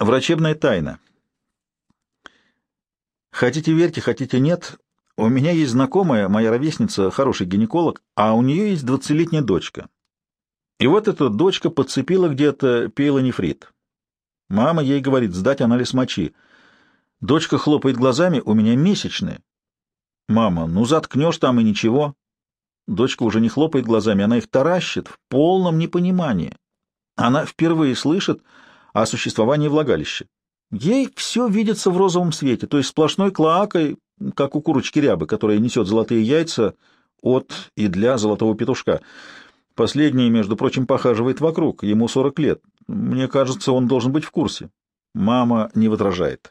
Врачебная тайна. Хотите верьте, хотите нет, у меня есть знакомая, моя ровесница, хороший гинеколог, а у нее есть двадцатилетняя дочка. И вот эта дочка подцепила где-то пейлонефрит. Мама ей говорит сдать анализ мочи. Дочка хлопает глазами, у меня месячные. Мама, ну заткнешь там и ничего. Дочка уже не хлопает глазами, она их таращит в полном непонимании. Она впервые слышит о существовании влагалища. Ей все видится в розовом свете, то есть сплошной клоакой, как у курочки рябы, которая несет золотые яйца от и для золотого петушка. Последний, между прочим, похаживает вокруг, ему 40 лет. Мне кажется, он должен быть в курсе. Мама не возражает.